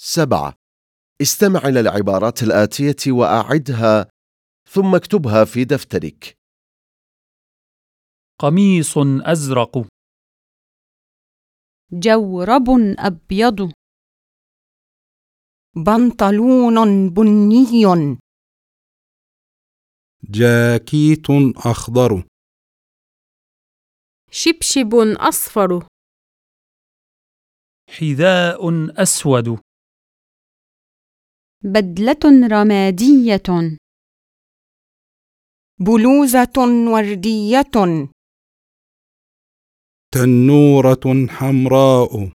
سبعة. استمع إلى العبارات الآتية وأعدها ثم اكتبها في دفترك. قميص أزرق. جورب أبيض. بنطلون بني. جاكيت أخضر. شبشب أصفر. حذاء أسود. بدلة رمادية. بلوزة وردية. تنورة حمراء.